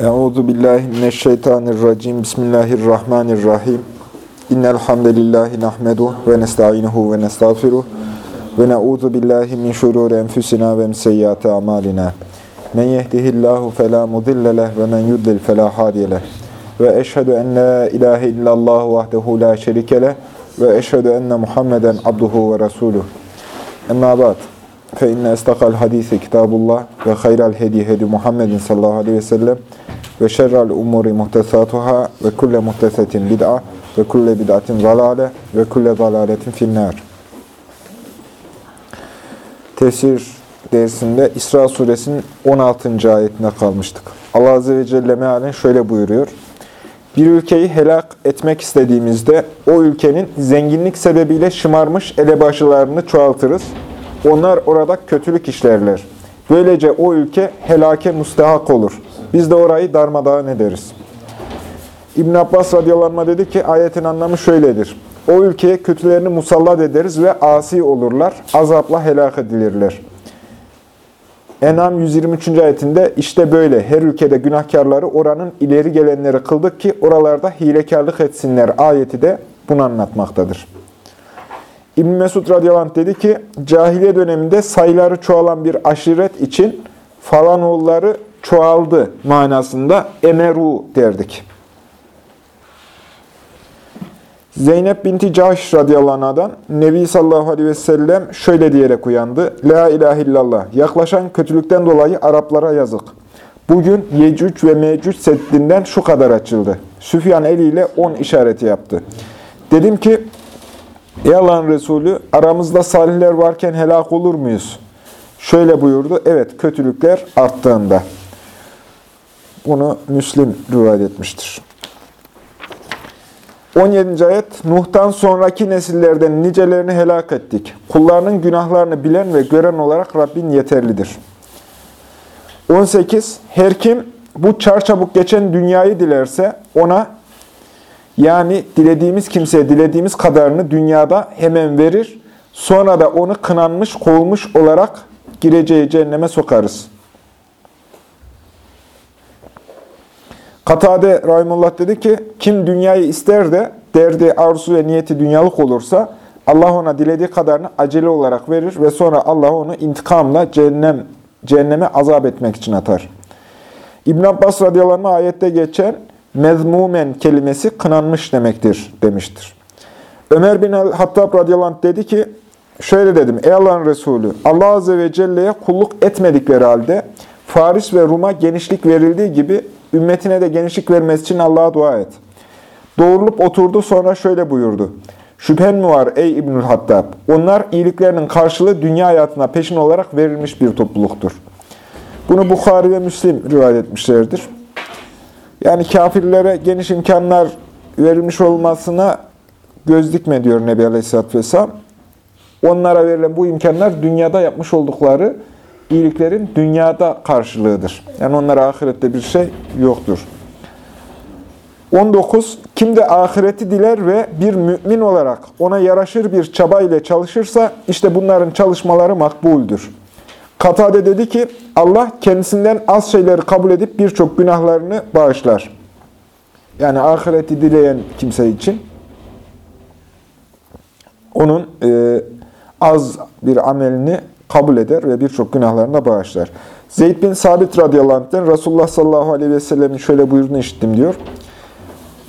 Euzu billahi mineşşeytanirracim. Bismillahirrahmanirrahim. İnnel hamdelellahi nahmedu ve nestainuhu ve nestağfiruh ve na'udzu billahi min şururi enfusina ve min seyyiati amalina. Men yehdihillahu fela mudille leh ve men yudlil fela hadiye leh. Ve eşhedü en la ilahe illallah vahdehu la şerike leh ve eşhedü enne Muhammeden abduhu ve resuluh. Emma ba'd. Fe inne estakal hadisi kitabullah ve hayral hedi hedi Muhammedin sallallahu aleyhi ve sellem ve şerrel umuri muhtesatuhâ ve kulle muhtesetin bid'a ve kulle bid'atin zalale ve kulle zalaletin finnâr. Tefsir dersinde İsra suresinin 16. ayetine kalmıştık. Allah Azze ve Celle mealen şöyle buyuruyor. Bir ülkeyi helak etmek istediğimizde o ülkenin zenginlik sebebiyle şımarmış elebaşılarını çoğaltırız. Onlar orada kötülük işlerler. Böylece o ülke helake müstehak olur. Biz de orayı darmadağın ederiz. İbn Abbas radıyallahu anh dedi ki ayetin anlamı şöyledir. O ülkeye kötülerini musallat ederiz ve asi olurlar. Azapla helak edilirler. Enam 123. ayetinde işte böyle her ülkede günahkarları oranın ileri gelenleri kıldık ki oralarda hilekarlık etsinler ayeti de bunu anlatmaktadır. İbn Mesud radıyallahu anh dedi ki, cahiliye döneminde sayıları çoğalan bir aşiret için falan oğulları çoğaldı manasında emeru derdik. Zeynep binti Cahş radıyallahu anh'dan Nebi sallallahu aleyhi ve sellem şöyle diyerek uyandı. La ilahe illallah. Yaklaşan kötülükten dolayı Araplara yazık. Bugün Yecüc ve Mecüc seddinden şu kadar açıldı. Süfyan eliyle on işareti yaptı. Dedim ki, Ey Allah'ın Resulü, aramızda salihler varken helak olur muyuz? Şöyle buyurdu, evet kötülükler arttığında. Bunu Müslim rivayet etmiştir. 17. ayet, Nuh'tan sonraki nesillerden nicelerini helak ettik. Kullarının günahlarını bilen ve gören olarak Rabbin yeterlidir. 18. Her kim bu çarçabuk geçen dünyayı dilerse ona yani dilediğimiz kimseye dilediğimiz kadarını dünyada hemen verir. Sonra da onu kınanmış, kovulmuş olarak gireceği cehenneme sokarız. Katade Rahimullah dedi ki, kim dünyayı ister de derdi, arzu ve niyeti dünyalık olursa Allah ona dilediği kadarını acele olarak verir ve sonra Allah onu intikamla cehennem, cehenneme azap etmek için atar. İbn Abbas radıyallahu ayette geçen mezmumen kelimesi kınanmış demektir demiştir. Ömer bin Hattab radıyallahu dedi ki, şöyle dedim, ey Allah'ın Resulü, Allah Azze ve Celle'ye kulluk etmedikleri halde Faris ve Rum'a genişlik verildiği gibi ümmetine de genişlik vermesi için Allah'a dua et. Doğrulup oturdu sonra şöyle buyurdu. Şüphen mi var ey İbnül Hattab? Onlar iyiliklerinin karşılığı dünya hayatına peşin olarak verilmiş bir topluluktur. Bunu Bukhari ve Müslim rivayet etmişlerdir. Yani kafirlere geniş imkanlar verilmiş olmasına göz dikme diyor Nebi Aleyhisselatü Vesselam. Onlara verilen bu imkanlar dünyada yapmış oldukları iyiliklerin dünyada karşılığıdır. Yani onlara ahirette bir şey yoktur. 19. Kim de ahireti diler ve bir mümin olarak ona yaraşır bir çaba ile çalışırsa işte bunların çalışmaları makbuldür. Katade dedi ki Allah kendisinden az şeyleri kabul edip birçok günahlarını bağışlar. Yani ahireti dileyen kimse için onun e, az bir amelini kabul eder ve birçok günahlarını da bağışlar. Zeyd bin Sabit radıyallahu anh'ten Resulullah sallallahu aleyhi ve sellemin şöyle buyurduğunu işittim diyor.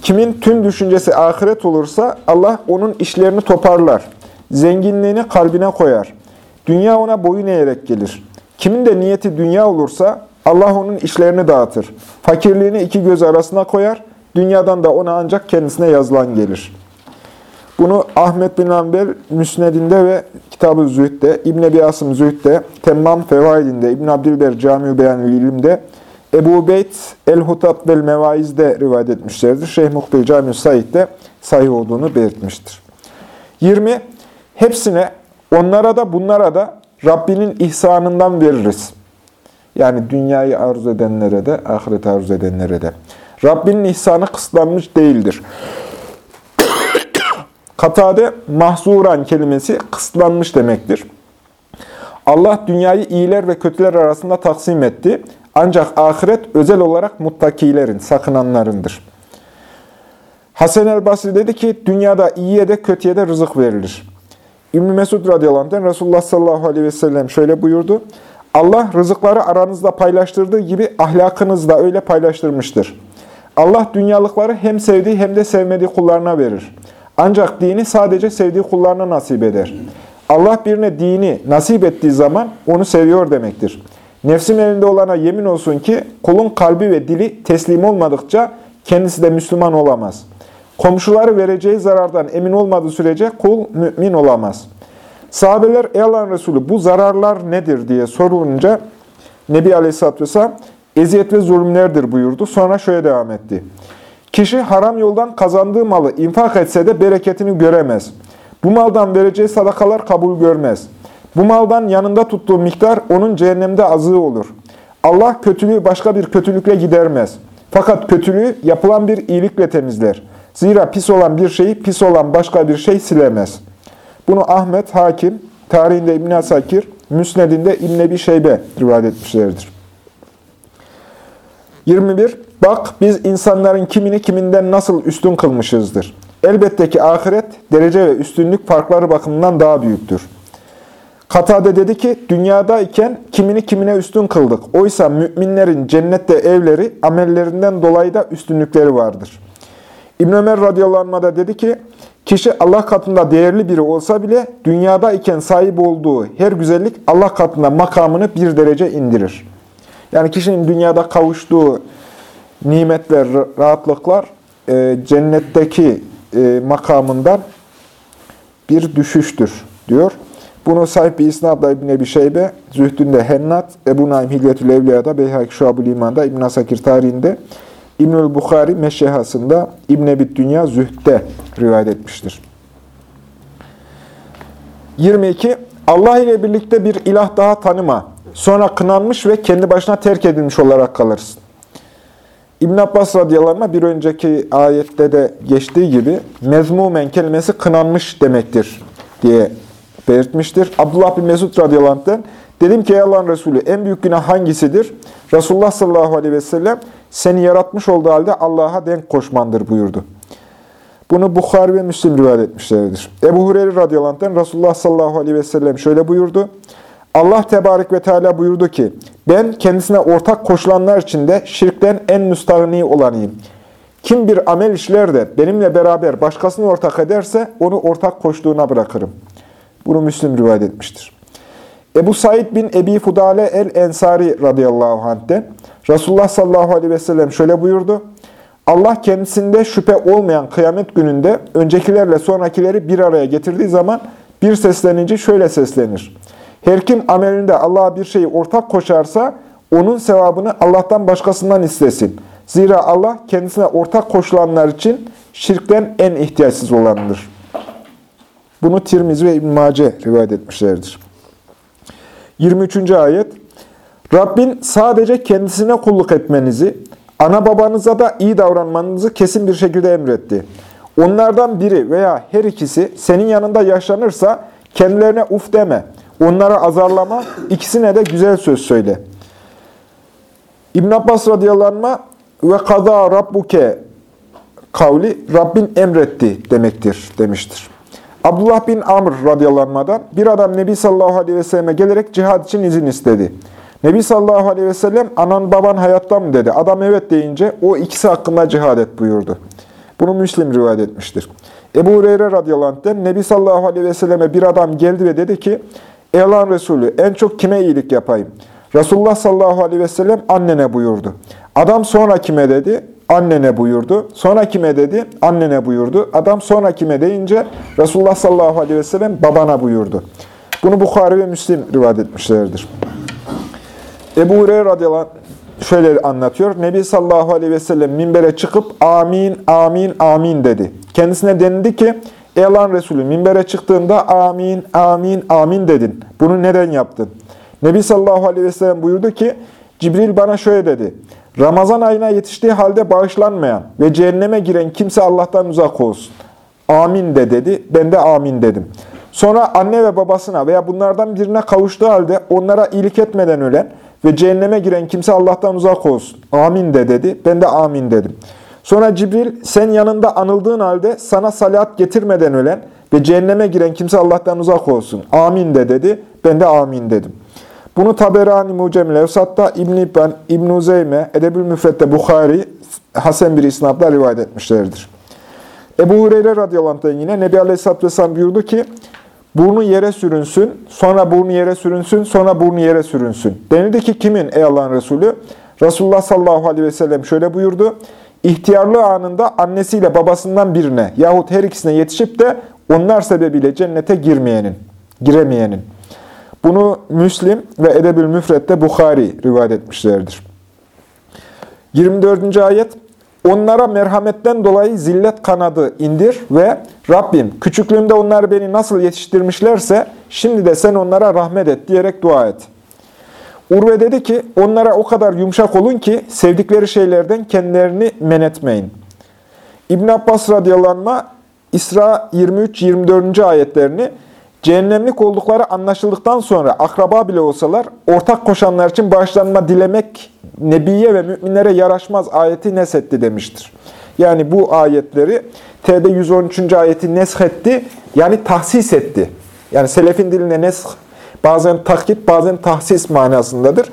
Kimin tüm düşüncesi ahiret olursa Allah onun işlerini toparlar. Zenginliğini kalbine koyar. Dünya ona boyun eğerek gelir. Kimin de niyeti dünya olursa Allah onun işlerini dağıtır. Fakirliğini iki göz arasına koyar. Dünyadan da ona ancak kendisine yazılan gelir. Bunu Ahmet bin Ambel Müsned'inde ve Kitab-ı Zühd'de, İbn Ebi Asım Zühd'de, Temmam Fevaidinde, İbn Abdülber Cami-ü Beyanül Ebu Beyt El-Hutat vel Mevaiz'de rivayet etmişlerdir. Şeyh Muhbil Cami-ü Said'de sahih olduğunu belirtmiştir. 20. Hepsine, onlara da bunlara da Rabbinin ihsanından veririz. Yani dünyayı arzu edenlere de, ahiret arzu edenlere de. Rabbinin ihsanı kısıtlanmış değildir. Katade mahzuran kelimesi kısıtlanmış demektir. Allah dünyayı iyiler ve kötüler arasında taksim etti. Ancak ahiret özel olarak muttakilerin, sakınanlarındır. Hasan el Basri dedi ki, dünyada iyiye de kötüye de rızık verilir. İbn-i Mesud radıyallahu Resulullah sallallahu aleyhi ve sellem şöyle buyurdu. Allah rızıkları aranızda paylaştırdığı gibi ahlakınızda öyle paylaştırmıştır. Allah dünyalıkları hem sevdiği hem de sevmediği kullarına verir. Ancak dini sadece sevdiği kullarına nasip eder. Allah birine dini nasip ettiği zaman onu seviyor demektir. Nefsim elinde olana yemin olsun ki kulun kalbi ve dili teslim olmadıkça kendisi de Müslüman olamaz. Komşuları vereceği zarardan emin olmadığı sürece kul mümin olamaz. Sahabeler ey Allah'ın Resulü bu zararlar nedir diye sorulunca Nebi Aleyhisselatü Vesselam eziyet ve zulümlerdir buyurdu. Sonra şöyle devam etti. Kişi haram yoldan kazandığı malı infak etse de bereketini göremez. Bu maldan vereceği sadakalar kabul görmez. Bu maldan yanında tuttuğu miktar onun cehennemde azığı olur. Allah kötülüğü başka bir kötülükle gidermez. Fakat kötülüğü yapılan bir iyilikle temizler. Zira pis olan bir şeyi pis olan başka bir şey silemez. Bunu Ahmet, Hakim, tarihinde İbn Asakir, Müsned'inde İbn Ebi Şeybe rivayet etmişlerdir. 21. Bak biz insanların kimini kiminden nasıl üstün kılmışızdır. Elbette ki ahiret, derece ve üstünlük farkları bakımından daha büyüktür. Katade dedi ki, dünyadayken kimini kimine üstün kıldık. Oysa müminlerin cennette evleri, amellerinden dolayı da üstünlükleri vardır. İbn Ömer radıyallahu dedi ki, kişi Allah katında değerli biri olsa bile dünyadayken sahip olduğu her güzellik Allah katında makamını bir derece indirir. Yani kişinin dünyada kavuştuğu nimetler, rahatlıklar e, cennetteki e, makamından bir düşüştür diyor. Bunu sahip bir isnadla İbn Ebi Şeybe, Zühdünde Hennat, Ebu Naim Hilyetül Evliya'da, Beyhaki Şuab-ül İman'da, İbn Asakir tarihinde, İbnül Bukhari Meşehasında, İbn Ebi Dünya Zühd'de rivayet etmiştir. 22. Allah ile birlikte bir ilah daha tanıma. Sonra kınanmış ve kendi başına terk edilmiş olarak kalırsın. İbn Abbas radıyallahu bir önceki ayette de geçtiği gibi mezmumen kelimesi kınanmış demektir diye belirtmiştir. Abdullah bin Mesud radıyallahu dedim ki ey Allah'ın Resulü en büyük günah hangisidir? Resulullah sallallahu aleyhi ve sellem seni yaratmış olduğu halde Allah'a denk koşmandır buyurdu. Bunu Bukhari ve Müslim rivayet etmişlerdir. Ebu Hureyre radıyallahu anh Resulullah sallallahu aleyhi ve sellem şöyle buyurdu. Allah tebarek ve teala buyurdu ki, ben kendisine ortak koşulanlar içinde şirkten en müstahni olanıyım. Kim bir amel işler de benimle beraber başkasını ortak ederse onu ortak koştuğuna bırakırım. Bunu Müslim rivayet etmiştir. Ebu Said bin Ebi Fudale el-Ensari radıyallahu anh'den Resulullah sallallahu aleyhi ve sellem şöyle buyurdu. Allah kendisinde şüphe olmayan kıyamet gününde öncekilerle sonrakileri bir araya getirdiği zaman bir seslenince şöyle seslenir. Her kim amelinde Allah'a bir şeyi ortak koşarsa onun sevabını Allah'tan başkasından istesin. Zira Allah kendisine ortak koşulanlar için şirkten en ihtiyaçsız olanıdır. Bunu Tirmizi ve İbn Mace rivayet etmişlerdir. 23. ayet Rabbin sadece kendisine kulluk etmenizi, ana babanıza da iyi davranmanızı kesin bir şekilde emretti. Onlardan biri veya her ikisi senin yanında yaşlanırsa kendilerine uf deme. Onlara azarlama, ikisine de güzel söz söyle. İbn Abbas radıyallahu ve kaza rabbuke kavli Rabbin emretti demektir demiştir. Abdullah bin Amr radıyallahu bir adam Nebi sallallahu aleyhi ve selleme gelerek cihad için izin istedi. Nebi sallallahu aleyhi ve sellem anan baban hayatta mı dedi. Adam evet deyince o ikisi hakkında cihad et buyurdu. Bunu Müslim rivayet etmiştir. Ebu Hureyre radıyallahu anh'den Nebi sallallahu aleyhi ve selleme bir adam geldi ve dedi ki Ey Allah'ın Resulü en çok kime iyilik yapayım? Resulullah sallallahu aleyhi ve sellem annene buyurdu. Adam sonra kime dedi? Annene buyurdu. Sonra kime dedi? Annene buyurdu. Adam sonra kime deyince Resulullah sallallahu aleyhi ve sellem babana buyurdu. Bunu Bukhari ve Müslim rivayet etmişlerdir. Ebu Hureyre radıyallahu şöyle anlatıyor. Nebi sallallahu aleyhi ve sellem minbere çıkıp amin, amin, amin dedi. Kendisine denildi ki Ey Allah'ın Resulü minbere çıktığında amin, amin, amin dedin. Bunu neden yaptın? Nebi sallallahu aleyhi ve sellem buyurdu ki, Cibril bana şöyle dedi. Ramazan ayına yetiştiği halde bağışlanmayan ve cehenneme giren kimse Allah'tan uzak olsun. Amin de dedi. Ben de amin dedim. Sonra anne ve babasına veya bunlardan birine kavuştuğu halde onlara iyilik etmeden ölen ve cehenneme giren kimse Allah'tan uzak olsun. Amin de dedi. Ben de amin dedim. Sonra Cibril sen yanında anıldığın halde sana salat getirmeden ölen ve cehenneme giren kimse Allah'tan uzak olsun. Amin de dedi. Ben de amin dedim. Bunu Taberani Mucemil Evsat'ta İbn-i İbn, İbn-i Zeyme, Edebül Müfret'te Bukhari, Hasan bir isnatla rivayet etmişlerdir. Ebu Hureyre radıyallahu anh yine Nebi Aleyhisselatü Vesselam buyurdu ki, burnu yere sürünsün, sonra burnu yere sürünsün, sonra burnu yere sürünsün. Denildi ki kimin ey Allah'ın Resulü? Resulullah sallallahu aleyhi ve sellem şöyle buyurdu, İhtiyarlığı anında annesiyle babasından birine yahut her ikisine yetişip de onlar sebebiyle cennete girmeyenin, giremeyenin. Bunu Müslim ve Edebül Müfret'te Bukhari rivayet etmişlerdir. 24. ayet Onlara merhametten dolayı zillet kanadı indir ve Rabbim küçüklüğümde onlar beni nasıl yetiştirmişlerse şimdi de sen onlara rahmet et diyerek dua et. Urve dedi ki onlara o kadar yumuşak olun ki sevdikleri şeylerden kendilerini men etmeyin. İbn Abbas radıyallahu İsra 23-24. ayetlerini cehennemlik oldukları anlaşıldıktan sonra akraba bile olsalar ortak koşanlar için bağışlanma dilemek Nebiye ve müminlere yaraşmaz ayeti nesetti demiştir. Yani bu ayetleri TD 113. ayeti neshetti yani tahsis etti. Yani selefin dilinde nesh bazen takip bazen tahsis manasındadır.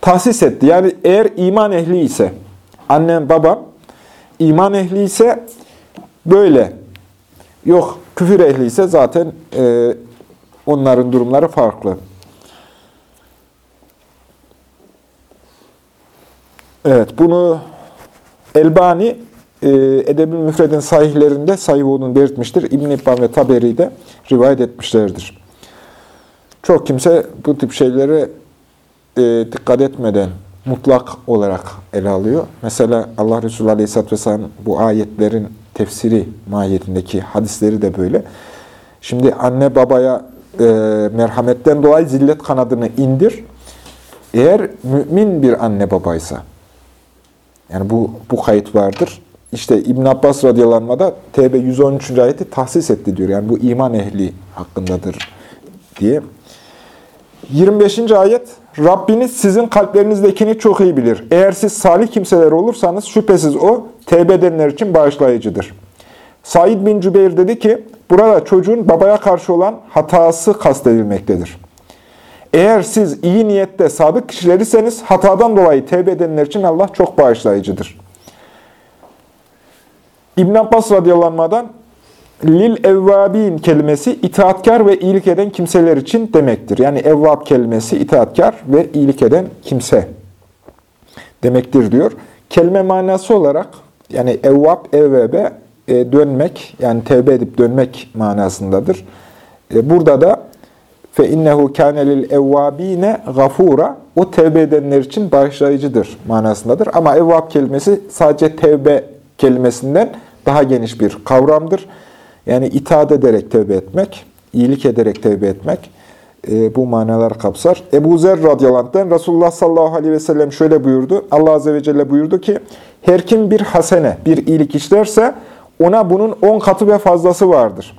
Tahsis etti. Yani eğer iman ehli ise annem babam iman ehli ise böyle yok küfür ehli ise zaten e, onların durumları farklı. Evet, bunu Elbani e, Edeb-i Müfred'in sahihlerinde sahih olduğunu belirtmiştir. İbn-i ve Taberi de rivayet etmişlerdir. Çok kimse bu tip şeylere e, dikkat etmeden mutlak olarak ele alıyor. Mesela Allah Resulü Aleyhisselatü Vesselam bu ayetlerin tefsiri mahiyetindeki hadisleri de böyle. Şimdi anne babaya e, merhametten dolayı zillet kanadını indir. Eğer mümin bir anne babaysa, yani bu, bu kayıt vardır. İşte İbn Abbas radıyallahu da TB 113. ayeti tahsis etti diyor. Yani bu iman ehli hakkındadır diye. 25. ayet Rabbiniz sizin kalplerinizdekini çok iyi bilir. Eğer siz salih kimseler olursanız şüphesiz o tevbe edenler için bağışlayıcıdır. Said bin Cübeyr dedi ki, burada çocuğun babaya karşı olan hatası kastedilmektedir. Eğer siz iyi niyette sadık kişileriseniz hatadan dolayı tevbe edenler için Allah çok bağışlayıcıdır. İbn Abbas radıyallahu lil evvabin kelimesi itaatkar ve iyilik eden kimseler için demektir. Yani evvab kelimesi itaatkar ve iyilik eden kimse demektir diyor. Kelime manası olarak yani evvab, evvebe e, dönmek yani tevbe edip dönmek manasındadır. E, burada da fe innehu kâne lil evvabine gafura o tevbe edenler için bağışlayıcıdır manasındadır. Ama evvab kelimesi sadece tevbe kelimesinden daha geniş bir kavramdır. Yani itaat ederek tevbe etmek, iyilik ederek tevbe etmek e, bu manalar kapsar. Ebu Zer radıyallahu Resulullah sallallahu aleyhi ve sellem şöyle buyurdu. Allah azze ve celle buyurdu ki, her kim bir hasene, bir iyilik işlerse ona bunun on katı ve fazlası vardır.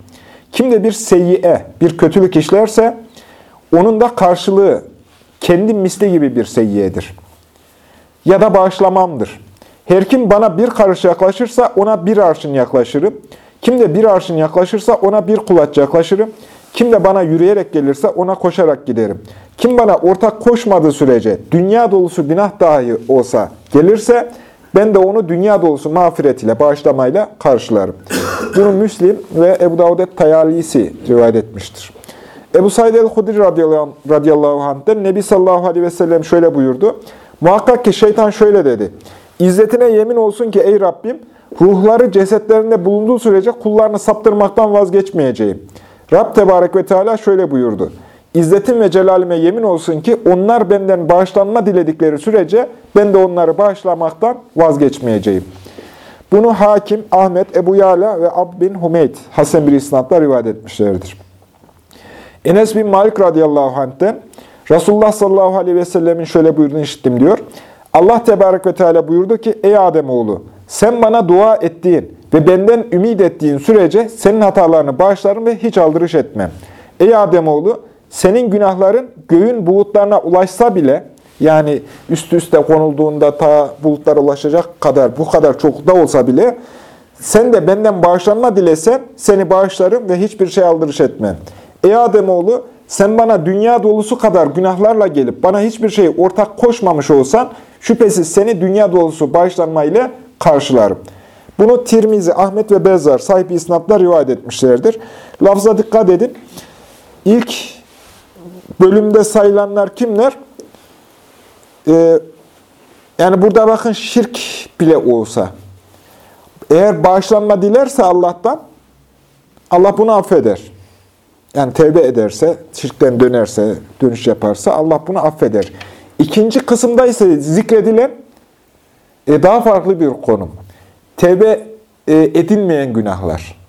Kim de bir seyyiye, bir kötülük işlerse onun da karşılığı kendi misli gibi bir seyyiyedir. Ya da bağışlamamdır. Her kim bana bir karış yaklaşırsa ona bir arşın yaklaşırım. Kim de bir arşın yaklaşırsa ona bir kulaç yaklaşırım. Kim de bana yürüyerek gelirse ona koşarak giderim. Kim bana ortak koşmadığı sürece dünya dolusu günah dahi olsa gelirse ben de onu dünya dolusu mağfiret ile, bağışlamayla karşılarım. Bunu Müslim ve Ebu Davud et-Tayalisi rivayet etmiştir. Ebu Said el-Hudri radıyallahu anh'den Nebi sallallahu aleyhi ve sellem şöyle buyurdu. Muhakkak ki şeytan şöyle dedi. İzzetine yemin olsun ki ey Rabbim, ruhları cesetlerinde bulunduğu sürece kullarını saptırmaktan vazgeçmeyeceğim. Rab Tebarek ve Teala şöyle buyurdu. İzzetim ve celalime yemin olsun ki onlar benden bağışlanma diledikleri sürece ben de onları bağışlamaktan vazgeçmeyeceğim. Bunu Hakim, Ahmet, Ebu Yala ve Ab bin Humeyd Hasan bir isnatla rivayet etmişlerdir. Enes bin Malik radıyallahu anh'ten Resulullah sallallahu aleyhi ve sellemin şöyle buyurduğunu işittim diyor. Allah tebarek ve teala buyurdu ki ey Ademoğlu sen bana dua ettiğin ve benden ümit ettiğin sürece senin hatalarını bağışlarım ve hiç aldırış etmem. Ey Ademoğlu senin günahların göğün buğutlarına ulaşsa bile Yani üst üste konulduğunda ta bulutlara ulaşacak kadar, bu kadar çok da olsa bile sen de benden bağışlanma dilesen seni bağışlarım ve hiçbir şey aldırış etmem. Ey Ademoğlu sen bana dünya dolusu kadar günahlarla gelip bana hiçbir şey ortak koşmamış olsan şüphesiz seni dünya dolusu bağışlanmayla karşılarım. Bunu Tirmizi, Ahmet ve Bezzar sahibi isnatla rivayet etmişlerdir. Lafza dikkat edin. İlk bölümde sayılanlar kimler? Ee, yani burada bakın şirk bile olsa, eğer bağışlanma dilerse Allah'tan, Allah bunu affeder. Yani tevbe ederse, şirkten dönerse, dönüş yaparsa Allah bunu affeder. İkinci kısımda ise zikredilen e, daha farklı bir konum. Tevbe e, edilmeyen günahlar.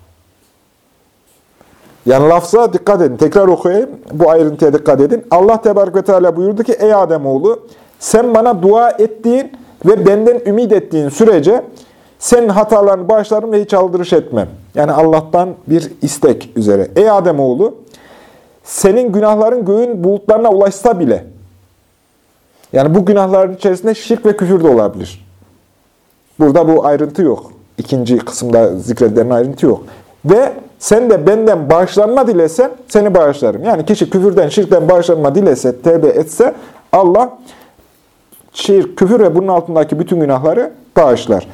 Yani lafza dikkat edin. Tekrar okuyayım. Bu ayrıntıya dikkat edin. Allah Tebarek ve Teala buyurdu ki Ey Ademoğlu sen bana dua ettiğin ve benden ümit ettiğin sürece senin hatalarını bağışlarım ve hiç aldırış etmem. Yani Allah'tan bir istek üzere. Ey Ademoğlu senin günahların göğün bulutlarına ulaşsa bile yani bu günahların içerisinde şirk ve küfür de olabilir. Burada bu ayrıntı yok. İkinci kısımda zikredilen ayrıntı yok. Ve sen de benden bağışlanma dilesen seni bağışlarım. Yani kişi küfürden, şirkten bağışlanma dilese, tevbe etse Allah şirk, küfür ve bunun altındaki bütün günahları bağışlar.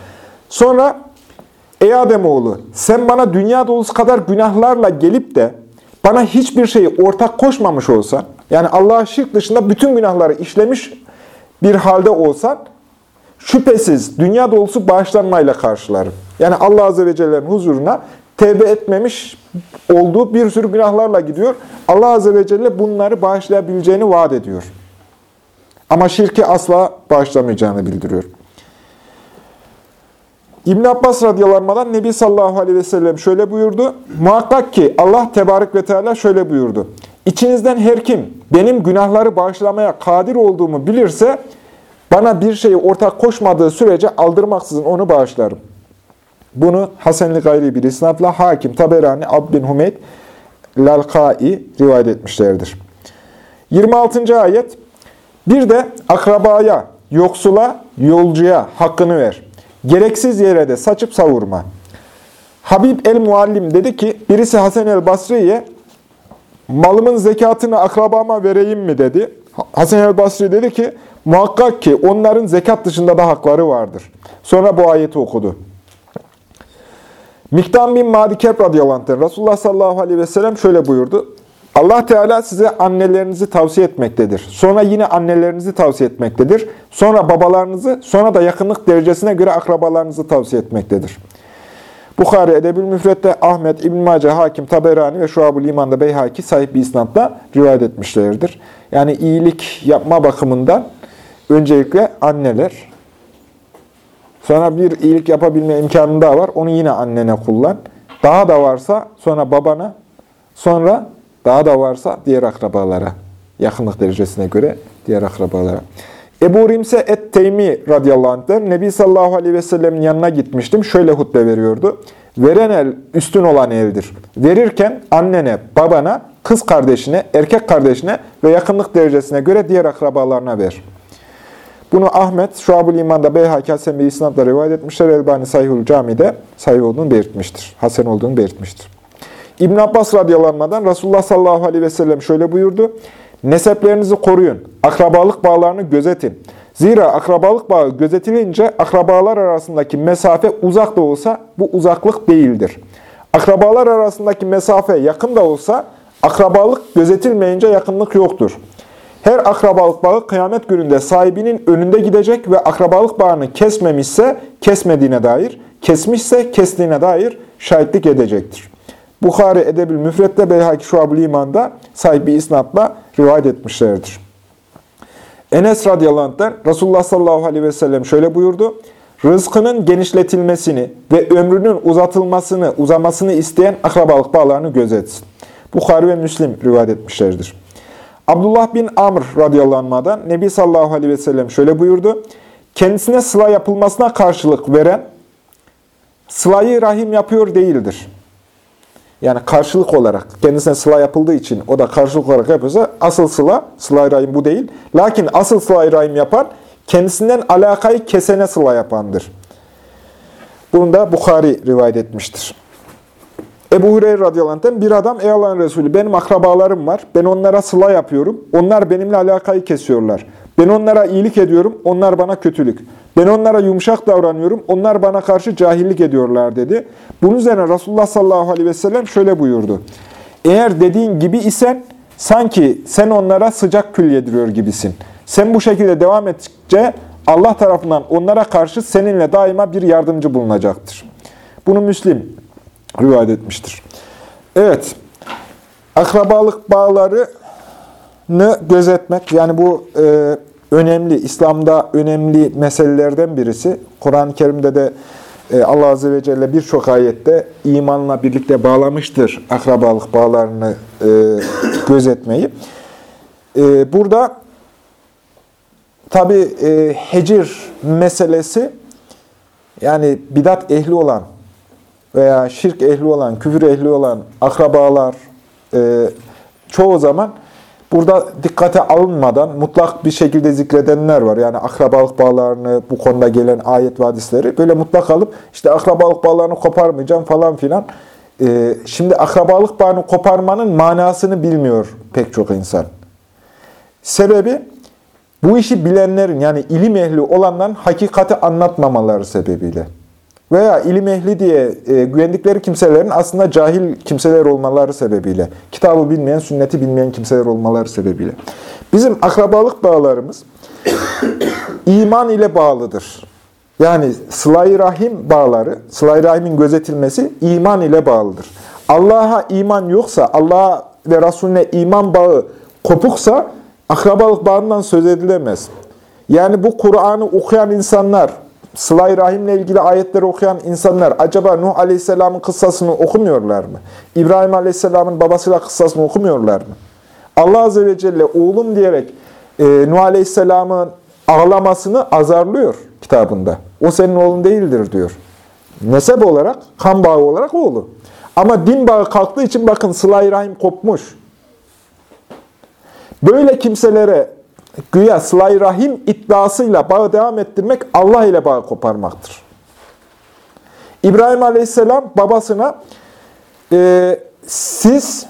Sonra ey Ademoğlu sen bana dünya dolusu kadar günahlarla gelip de bana hiçbir şeyi ortak koşmamış olsan, yani Allah'a şirk dışında bütün günahları işlemiş bir halde olsan, şüphesiz dünya dolusu bağışlanmayla karşılarım. Yani Allah Azze ve Celle'nin huzuruna tevbe etmemiş olduğu bir sürü günahlarla gidiyor. Allah Azze ve Celle bunları bağışlayabileceğini vaat ediyor. Ama şirki asla bağışlamayacağını bildiriyor. İbn Abbas radyalanmadan Nebi sallallahu aleyhi ve sellem şöyle buyurdu. Muhakkak ki Allah tebarek ve teala şöyle buyurdu. İçinizden her kim benim günahları bağışlamaya kadir olduğumu bilirse bana bir şeyi ortak koşmadığı sürece aldırmaksızın onu bağışlarım. Bunu Hasenli gayri bir isnatla Hakim, Taberani, Ab bin Humeyd, Lalkai rivayet etmişlerdir. 26. ayet Bir de akrabaya, yoksula, yolcuya hakkını ver. Gereksiz yere de saçıp savurma. Habib el-Muallim dedi ki, birisi Hasan el-Basri'ye malımın zekatını akrabama vereyim mi dedi. Hasan el-Basri dedi ki, muhakkak ki onların zekat dışında da hakları vardır. Sonra bu ayeti okudu. Miktam bin Madi Kep radıyallahu anh, Resulullah sallallahu aleyhi ve sellem şöyle buyurdu. Allah Teala size annelerinizi tavsiye etmektedir. Sonra yine annelerinizi tavsiye etmektedir. Sonra babalarınızı, sonra da yakınlık derecesine göre akrabalarınızı tavsiye etmektedir. Bukhari Edebül Müfret'te Ahmet, İbn Mace, Hakim, Taberani ve Şuab-ül İman'da Beyhaki sahip bir isnatla rivayet etmişlerdir. Yani iyilik yapma bakımından öncelikle anneler, sonra bir iyilik yapabilme imkanı daha var. Onu yine annene kullan. Daha da varsa sonra babana, sonra daha da varsa diğer akrabalara, yakınlık derecesine göre diğer akrabalara. Ebu Rimse Et-Teymi radıyallahu anh'den Nebi sallallahu aleyhi ve sellemin yanına gitmiştim. Şöyle hutbe veriyordu. Veren el üstün olan eldir. Verirken annene, babana, kız kardeşine, erkek kardeşine ve yakınlık derecesine göre diğer akrabalarına ver. Bunu Ahmet, Şuab-ül İman'da Beyhaki Hasen bir isnatla rivayet etmişler. Elbani Sahihul Cami'de sahih olduğunu belirtmiştir. Hasen olduğunu belirtmiştir. İbn Abbas radyalanmadan Resulullah sallallahu aleyhi ve sellem şöyle buyurdu. Neseplerinizi koruyun, akrabalık bağlarını gözetin. Zira akrabalık bağı gözetilince akrabalar arasındaki mesafe uzak da olsa bu uzaklık değildir. Akrabalar arasındaki mesafe yakın da olsa akrabalık gözetilmeyince yakınlık yoktur. Her akrabalık bağı kıyamet gününde sahibinin önünde gidecek ve akrabalık bağını kesmemişse kesmediğine dair, kesmişse kestiğine dair şahitlik edecektir. Bukhari Edebül Müfret'te Beyhaki Şuab-ı İman'da sahibi isnatla rivayet etmişlerdir. Enes radıyallahu anh'tan Resulullah sallallahu aleyhi ve sellem şöyle buyurdu. Rızkının genişletilmesini ve ömrünün uzatılmasını, uzamasını isteyen akrabalık bağlarını gözetsin. Bukhari ve Müslim rivayet etmişlerdir. Abdullah bin Amr radıyallahu anh'dan Nebi sallallahu aleyhi ve sellem şöyle buyurdu. Kendisine sıla yapılmasına karşılık veren sılayı rahim yapıyor değildir. Yani karşılık olarak kendisine sıla yapıldığı için o da karşılık olarak yapıyorsa asıl sıla, sıla rahim bu değil. Lakin asıl sıla rahim yapan kendisinden alakayı kesene sıla yapandır. Bunu da Bukhari rivayet etmiştir. Ebu Hureyre radıyallahu bir adam ey Allah'ın Resulü benim akrabalarım var. Ben onlara sıla yapıyorum. Onlar benimle alakayı kesiyorlar. Ben onlara iyilik ediyorum. Onlar bana kötülük. Ben onlara yumuşak davranıyorum. Onlar bana karşı cahillik ediyorlar dedi. Bunun üzerine Resulullah sallallahu aleyhi ve sellem şöyle buyurdu. Eğer dediğin gibi isen sanki sen onlara sıcak kül yediriyor gibisin. Sen bu şekilde devam ettikçe Allah tarafından onlara karşı seninle daima bir yardımcı bulunacaktır. Bunu Müslim rivayet etmiştir. Evet, akrabalık bağlarını gözetmek, yani bu e, önemli, İslam'da önemli meselelerden birisi. Kur'an-ı Kerim'de de e, Allah Azze ve Celle birçok ayette imanla birlikte bağlamıştır akrabalık bağlarını e, gözetmeyi. E, burada tabi e, hecir meselesi, yani bidat ehli olan veya şirk ehli olan, küfür ehli olan akrabalar e, çoğu zaman burada dikkate alınmadan mutlak bir şekilde zikredenler var. Yani akrabalık bağlarını, bu konuda gelen ayet ve hadisleri böyle mutlak alıp işte akrabalık bağlarını koparmayacağım falan filan. E, şimdi akrabalık bağını koparmanın manasını bilmiyor pek çok insan. Sebebi bu işi bilenlerin yani ilim ehli olanların hakikati anlatmamaları sebebiyle veya ilim ehli diye e, güvendikleri kimselerin aslında cahil kimseler olmaları sebebiyle, kitabı bilmeyen, sünneti bilmeyen kimseler olmaları sebebiyle. Bizim akrabalık bağlarımız iman ile bağlıdır. Yani sıla rahim bağları, sıla rahimin gözetilmesi iman ile bağlıdır. Allah'a iman yoksa, Allah'a ve Resulüne iman bağı kopuksa akrabalık bağından söz edilemez. Yani bu Kur'an'ı okuyan insanlar, Sıla-i Rahim'le ilgili ayetleri okuyan insanlar acaba Nuh Aleyhisselam'ın kıssasını okumuyorlar mı? İbrahim Aleyhisselam'ın babasıyla kıssasını okumuyorlar mı? Allah Azze ve Celle oğlum diyerek e, Nuh Aleyhisselam'ın ağlamasını azarlıyor kitabında. O senin oğlun değildir diyor. Nesep olarak, kan bağı olarak oğlu. Ama din bağı kalktığı için bakın Sıla-i Rahim kopmuş. Böyle kimselere güya sıla rahim iddiasıyla bağı devam ettirmek Allah ile bağı koparmaktır. İbrahim Aleyhisselam babasına e, siz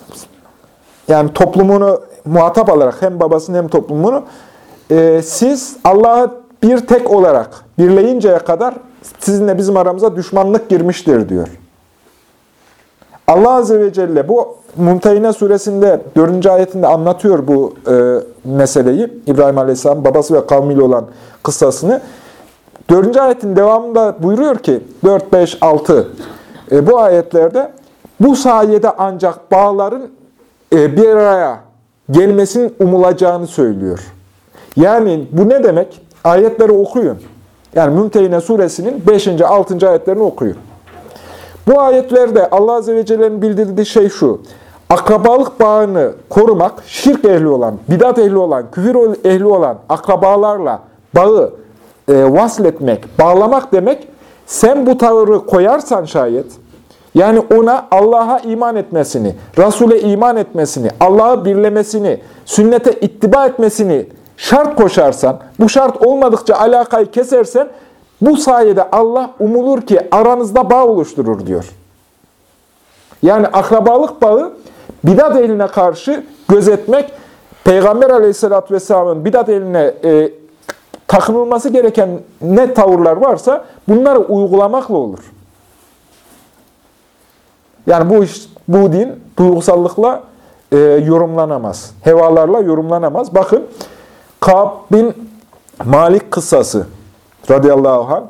yani toplumunu muhatap alarak hem babasını hem toplumunu e, siz Allah'ı bir tek olarak birleyinceye kadar sizinle bizim aramıza düşmanlık girmiştir diyor. Allah Azze ve Celle bu Mumtehine suresinde 4. ayetinde anlatıyor bu e, meseleyi. İbrahim Aleyhisselam babası ve kavmiyle olan kıssasını. 4. ayetin devamında buyuruyor ki 4, 5, 6 e, bu ayetlerde bu sayede ancak bağların e, bir araya gelmesinin umulacağını söylüyor. Yani bu ne demek? Ayetleri okuyun. Yani Mümtehine suresinin 5. 6. ayetlerini okuyun. Bu ayetlerde Allah Azze ve Celle'nin bildirdiği şey şu. Akrabalık bağını korumak, şirk ehli olan, bidat ehli olan, küfür ehli olan akrabalarla bağı e, vasletmek, bağlamak demek, sen bu tavırı koyarsan şayet, yani ona Allah'a iman etmesini, Resul'e iman etmesini, Allah'ı birlemesini, sünnete ittiba etmesini şart koşarsan, bu şart olmadıkça alakayı kesersen, bu sayede Allah umulur ki aranızda bağ oluşturur diyor. Yani akrabalık bağı bidat eline karşı gözetmek, Peygamber aleyhissalatü vesselamın bidat eline e, takınılması gereken ne tavırlar varsa bunları uygulamakla olur. Yani bu iş, bu din duygusallıkla e, yorumlanamaz. Hevalarla yorumlanamaz. Bakın Kab bin Malik kıssası radıyallahu anh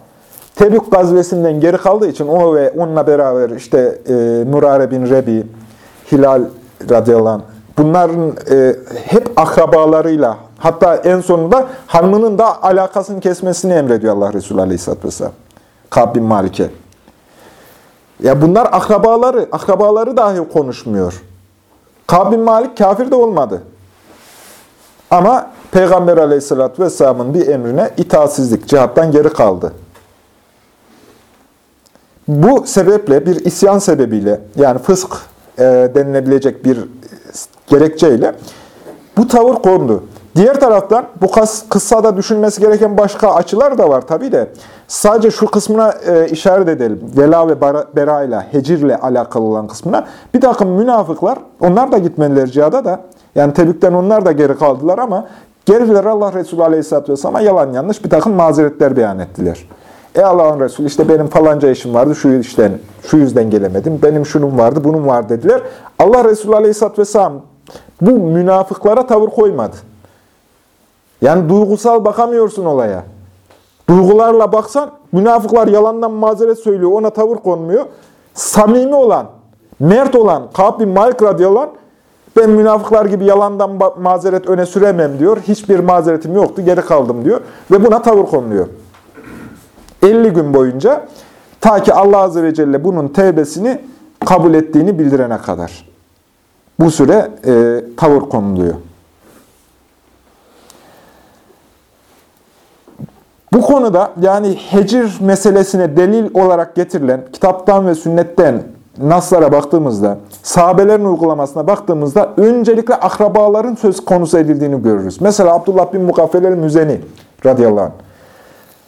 Tebük gazvesinden geri kaldığı için o ve onunla beraber işte e, Murare bin Rebi, Hilal radıyallahu anh, bunların e, hep akrabalarıyla hatta en sonunda hanımının da alakasını kesmesini emrediyor Allah Resulü aleyhisselatü vesselam. Kab bin Malik'e. Ya bunlar akrabaları, akrabaları dahi konuşmuyor. Kab Malik kafir de olmadı. Ama Peygamber aleyhissalatü vesselamın bir emrine itaatsizlik, cihattan geri kaldı. Bu sebeple bir isyan sebebiyle yani fısk e, denilebilecek bir gerekçeyle bu tavır kondu. Diğer taraftan bu kıssada düşünmesi gereken başka açılar da var tabi de. Sadece şu kısmına e, işaret edelim. Vela ve bera hecirle alakalı olan kısmına. Bir takım münafıklar, onlar da gitmediler cihada da. Yani Tebük'ten onlar da geri kaldılar ama geriler Allah Resulü Aleyhisselatü Vesselam'a yalan yanlış bir takım mazeretler beyan ettiler. E Allah'ın Resulü işte benim falanca işim vardı, şu işten, şu yüzden gelemedim, benim şunun vardı, bunun var dediler. Allah Resulü Aleyhisselatü Vesselam bu münafıklara tavır koymadı. Yani duygusal bakamıyorsun olaya. Duygularla baksan, münafıklar yalandan mazeret söylüyor, ona tavır konmuyor. Samimi olan, mert olan, Ka'b bin Malik radıyallahu ben münafıklar gibi yalandan mazeret öne süremem diyor. Hiçbir mazeretim yoktu, geri kaldım diyor. Ve buna tavır konuluyor. 50 gün boyunca ta ki Allah Azze ve Celle bunun tevbesini kabul ettiğini bildirene kadar. Bu süre e, tavır konuluyor. Bu konuda yani hecir meselesine delil olarak getirilen kitaptan ve sünnetten naslara baktığımızda, sahabelerin uygulamasına baktığımızda öncelikle akrabaların söz konusu edildiğini görürüz. Mesela Abdullah bin Mukaffeler Müzeni radıyallahu anh.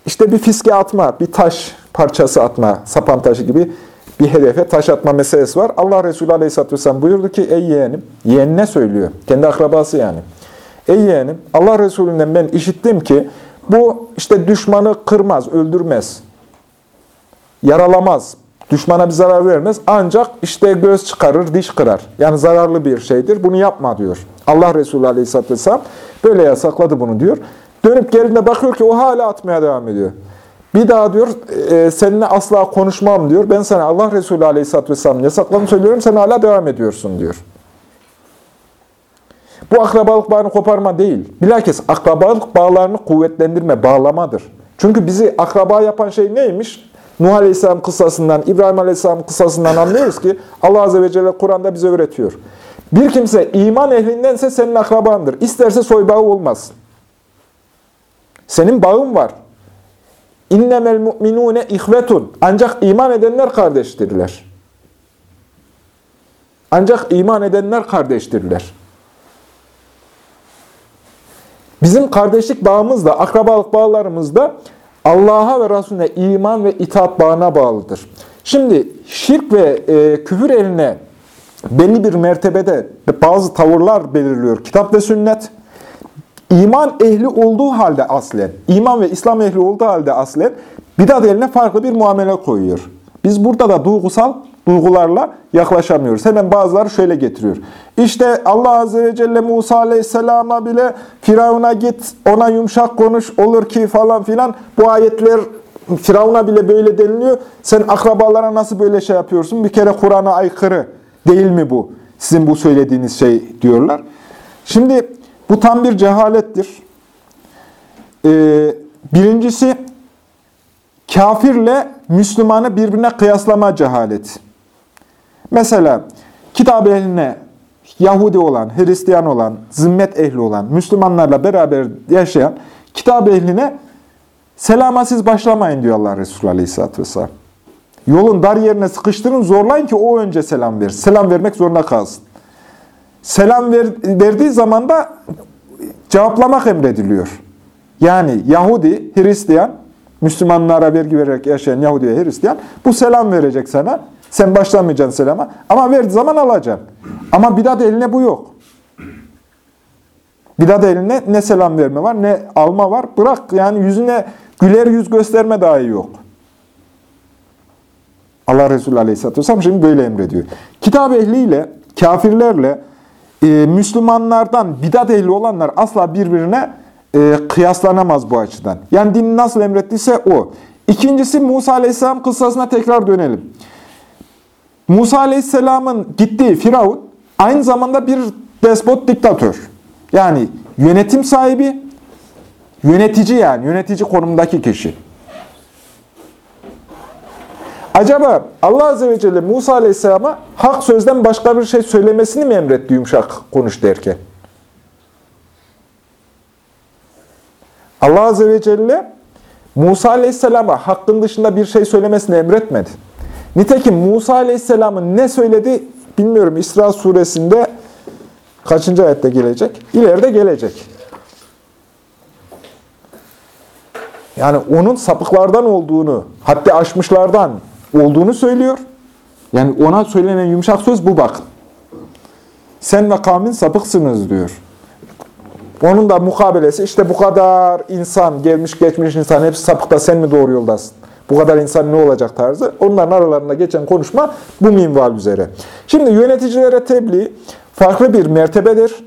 İşte bir fiske atma, bir taş parçası atma, sapan taşı gibi bir hedefe taş atma meselesi var. Allah Resulü Aleyhisselatü Vesselam buyurdu ki, ey yeğenim, yeğenine söylüyor, kendi akrabası yani. Ey yeğenim, Allah Resulü'nden ben işittim ki, bu işte düşmanı kırmaz, öldürmez, yaralamaz, düşmana bir zarar vermez. Ancak işte göz çıkarır, diş kırar. Yani zararlı bir şeydir. Bunu yapma diyor. Allah Resulü Aleyhisselatü Vesselam böyle yasakladı bunu diyor. Dönüp geldiğinde bakıyor ki o hala atmaya devam ediyor. Bir daha diyor e, seninle asla konuşmam diyor. Ben sana Allah Resulü Aleyhisselatü Vesselam yasaklarını söylüyorum sen hala devam ediyorsun diyor. Bu akrabalık bağını koparma değil. Bilakis akrabalık bağlarını kuvvetlendirme, bağlamadır. Çünkü bizi akraba yapan şey neymiş? Nuh Aleyhisselam kıssasından, İbrahim Aleyhisselam kıssasından anlıyoruz ki Allah Azze ve Celle Kur'an'da bize öğretiyor. Bir kimse iman ehlindense senin akrabandır. İsterse soybağı olmaz. Senin bağın var. İnnemel mu'minune ihvetun. Ancak iman edenler kardeştirler. Ancak iman edenler kardeştirler. Bizim kardeşlik bağımız da, akrabalık bağlarımız da Allah'a ve Resulüne iman ve itaat bağına bağlıdır. Şimdi şirk ve e, küfür eline belli bir mertebede bazı tavırlar belirliyor. Kitap ve sünnet. İman ehli olduğu halde aslen, iman ve İslam ehli olduğu halde aslen bidat eline farklı bir muamele koyuyor. Biz burada da duygusal duygularla yaklaşamıyoruz. Hemen bazıları şöyle getiriyor. İşte Allah Azze ve Celle Musa Aleyhisselam'a bile Firavun'a git, ona yumuşak konuş olur ki falan filan. Bu ayetler Firavun'a bile böyle deniliyor. Sen akrabalara nasıl böyle şey yapıyorsun? Bir kere Kur'an'a aykırı değil mi bu? Sizin bu söylediğiniz şey diyorlar. Şimdi bu tam bir cehalettir. Ee, birincisi kafirle Müslümanı birbirine kıyaslama cehaleti. Mesela kitap ehline Yahudi olan, Hristiyan olan, zimmet ehli olan, Müslümanlarla beraber yaşayan kitap ehline selama siz başlamayın diyor Allah Resulü Aleyhisselatü Vesselam. Yolun dar yerine sıkıştırın, zorlayın ki o önce selam versin. Selam vermek zorunda kalsın. Selam ver, verdiği zaman da cevaplamak emrediliyor. Yani Yahudi, Hristiyan, Müslümanlara vergi vererek yaşayan Yahudi ve Hristiyan bu selam verecek sana. Sen başlamayacaksın selama. Ama verdiği zaman alacaksın. Ama bidat eline bu yok. Bidat eline ne selam verme var ne alma var. Bırak yani yüzüne güler yüz gösterme dahi yok. Allah Resulü Aleyhisselatü Vesselam şimdi böyle emrediyor. Kitap ehliyle, kafirlerle, e, Müslümanlardan bidat ehli olanlar asla birbirine e, kıyaslanamaz bu açıdan. Yani din nasıl emrettiyse o. İkincisi Musa Aleyhisselam kıssasına tekrar dönelim. Musa Aleyhisselam'ın gittiği Firavun aynı zamanda bir despot diktatör. Yani yönetim sahibi, yönetici yani, yönetici konumdaki kişi. Acaba Allah Azze ve Celle Musa Aleyhisselam'a hak sözden başka bir şey söylemesini mi emretti yumuşak konuş derken? Allah Azze ve Celle Musa Aleyhisselam'a hakkın dışında bir şey söylemesini emretmedi. Nitekim Musa Aleyhisselam'ın ne söyledi bilmiyorum İsra suresinde kaçıncı ayette gelecek? İleride gelecek. Yani onun sapıklardan olduğunu, hatta aşmışlardan olduğunu söylüyor. Yani ona söylenen yumuşak söz bu bak. Sen ve kavmin sapıksınız diyor. Onun da mukabelesi işte bu kadar insan, gelmiş geçmiş insan hepsi sapıkta sen mi doğru yoldasın? Bu kadar insan ne olacak tarzı. Onların aralarında geçen konuşma bu minval üzere. Şimdi yöneticilere tebliğ farklı bir mertebedir.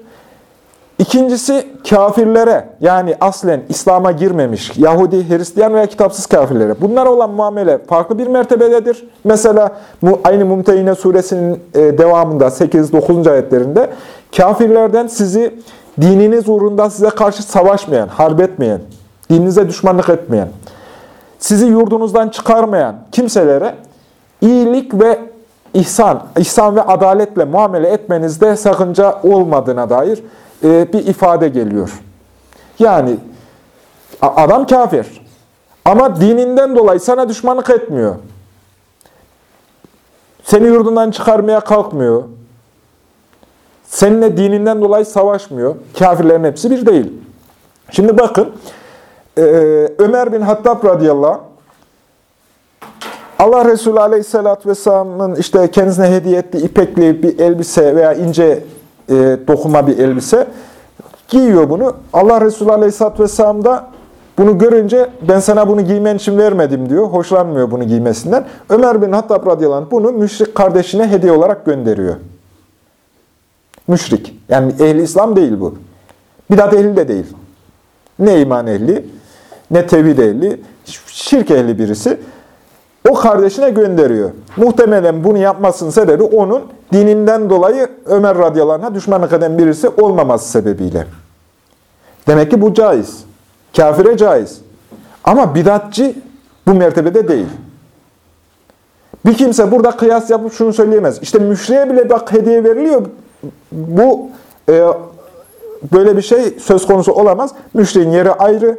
İkincisi kafirlere yani aslen İslam'a girmemiş Yahudi, Hristiyan veya kitapsız kafirlere. Bunlara olan muamele farklı bir mertebededir. Mesela aynı Mumtehine suresinin e, devamında 8-9. ayetlerinde kafirlerden sizi dininiz uğrunda size karşı savaşmayan, harp etmeyen, dininize düşmanlık etmeyen, sizi yurdunuzdan çıkarmayan kimselere iyilik ve ihsan, ihsan ve adaletle muamele etmenizde sakınca olmadığına dair bir ifade geliyor. Yani adam kafir ama dininden dolayı sana düşmanlık etmiyor. Seni yurdundan çıkarmaya kalkmıyor. Seninle dininden dolayı savaşmıyor. Kafirlerin hepsi bir değil. Şimdi bakın, e, Ömer bin Hattab radıyallahu Allah Resulü aleyhissalatü vesselamın işte kendisine hediye ettiği ipekli bir elbise veya ince e, dokuma bir elbise giyiyor bunu. Allah Resulü aleyhissalatü vesselam da bunu görünce ben sana bunu giymen için vermedim diyor. Hoşlanmıyor bunu giymesinden. Ömer bin Hattab radıyallahu anh bunu müşrik kardeşine hediye olarak gönderiyor. Müşrik. Yani ehli İslam değil bu. Bidat ehli de değil. Ne iman ehli, ne tevhid ehli, şirk ehli birisi. O kardeşine gönderiyor. Muhtemelen bunu yapmasının sebebi onun dininden dolayı Ömer radıyallahu anh'a düşmanlık eden birisi olmaması sebebiyle. Demek ki bu caiz. Kafire caiz. Ama bidatçı bu mertebede değil. Bir kimse burada kıyas yapıp şunu söyleyemez. İşte müşriye bile bak hediye veriliyor. Bu e, böyle bir şey söz konusu olamaz. Müşriğin yeri ayrı.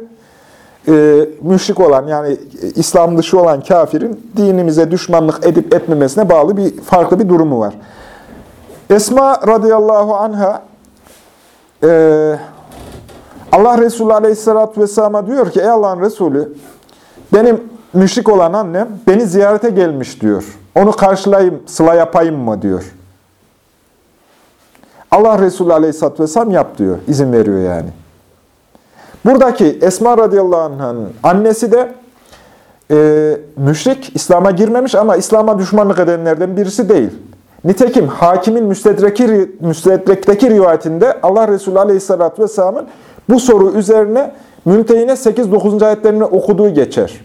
E, müşrik olan yani İslam dışı olan kafirin dinimize düşmanlık edip etmemesine bağlı bir farklı bir durumu var. Esma radıyallahu anha e, Allah Resulü aleyhissalatü vesselam'a diyor ki ey Allah'ın Resulü benim müşrik olan annem beni ziyarete gelmiş diyor. Onu karşılayayım, sıla yapayım mı diyor. Allah Resulü Aleyhisselatü Vesselam yap diyor. izin veriyor yani. Buradaki Esma radıyallahu anh'ın annesi de e, müşrik, İslam'a girmemiş ama İslam'a düşmanlık edenlerden birisi değil. Nitekim hakimin müstedreki, müstedrekteki rivayetinde Allah Resulü Aleyhisselatü Vesselam'ın bu soru üzerine Mümtehine 8-9. ayetlerini okuduğu geçer.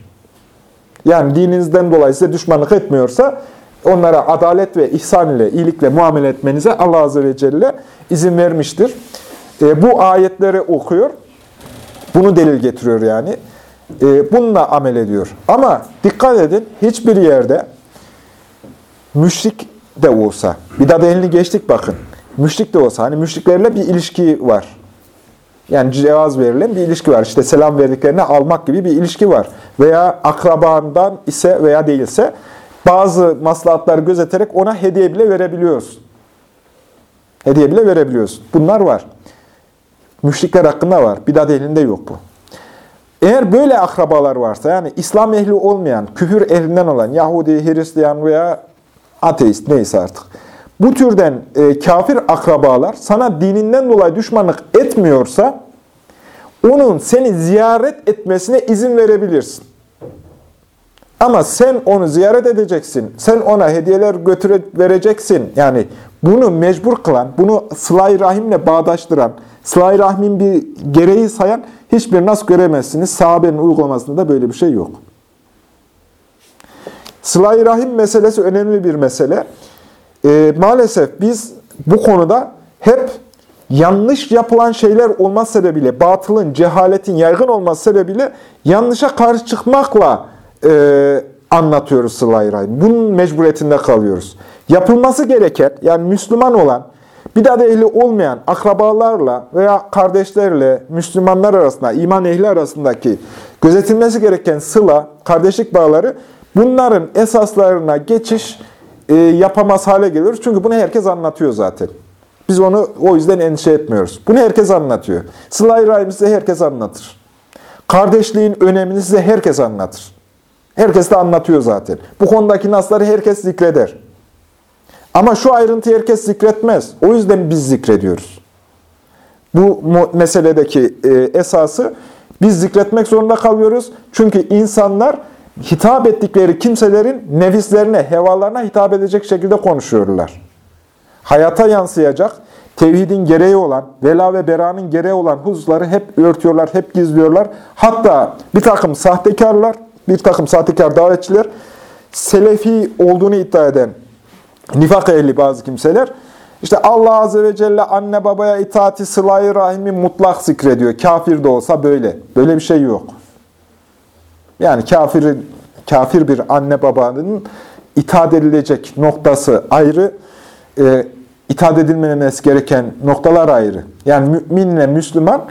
Yani dininizden dolayı size düşmanlık etmiyorsa onlara adalet ve ihsan ile, iyilikle muamele etmenize Allah Azze ve Celle izin vermiştir. E, bu ayetleri okuyor. Bunu delil getiriyor yani. E, bununla amel ediyor. Ama dikkat edin hiçbir yerde müşrik de olsa, bir daha elini geçtik bakın. Müşrik de olsa, hani müşriklerle bir ilişki var. Yani cevaz verilen bir ilişki var. İşte selam verdiklerini almak gibi bir ilişki var. Veya akrabandan ise veya değilse bazı maslahatları gözeterek ona hediye bile verebiliyorsun. Hediye bile verebiliyorsun. Bunlar var. Müşrikler hakkında var. Bidat elinde yok bu. Eğer böyle akrabalar varsa, yani İslam ehli olmayan, küfür ehlinden olan, Yahudi, Hristiyan veya ateist neyse artık. Bu türden e, kafir akrabalar sana dininden dolayı düşmanlık etmiyorsa, onun seni ziyaret etmesine izin verebilirsin. Ama sen onu ziyaret edeceksin. Sen ona hediyeler götüre vereceksin. Yani bunu mecbur kılan, bunu sıla rahimle bağdaştıran, sıla rahmin bir gereği sayan hiçbir nas göremezsiniz. Sahabenin uygulamasında da böyle bir şey yok. sıla rahim meselesi önemli bir mesele. Ee, maalesef biz bu konuda hep yanlış yapılan şeyler olması sebebiyle, batılın, cehaletin yaygın olması sebebiyle yanlışa karşı çıkmakla e, anlatıyoruz sıla-i rahim. Bunun mecburiyetinde kalıyoruz. Yapılması gereken, yani Müslüman olan, bidat ehli olmayan akrabalarla veya kardeşlerle Müslümanlar arasında, iman ehli arasındaki gözetilmesi gereken sıla, kardeşlik bağları bunların esaslarına geçiş e, yapamaz hale geliyoruz. Çünkü bunu herkes anlatıyor zaten. Biz onu o yüzden endişe etmiyoruz. Bunu herkes anlatıyor. Sıla-i Rahim'i size herkes anlatır. Kardeşliğin önemini size herkes anlatır. Herkes de anlatıyor zaten. Bu konudaki nasları herkes zikreder. Ama şu ayrıntıyı herkes zikretmez. O yüzden biz zikrediyoruz. Bu meseledeki e, esası biz zikretmek zorunda kalıyoruz. Çünkü insanlar hitap ettikleri kimselerin nefislerine, hevalarına hitap edecek şekilde konuşuyorlar. Hayata yansıyacak, tevhidin gereği olan, vela ve beranın gereği olan hususları hep örtüyorlar, hep gizliyorlar. Hatta bir takım sahtekarlar, bir takım sahtekar davetçiler, selefi olduğunu iddia eden nifak ehli bazı kimseler, işte Allah Azze ve Celle anne babaya itaati sılayı rahimi mutlak zikrediyor. Kafir de olsa böyle. Böyle bir şey yok. Yani kafir, kafir bir anne babanın itaat edilecek noktası ayrı, e, itaat edilmemesi gereken noktalar ayrı. Yani müminle Müslüman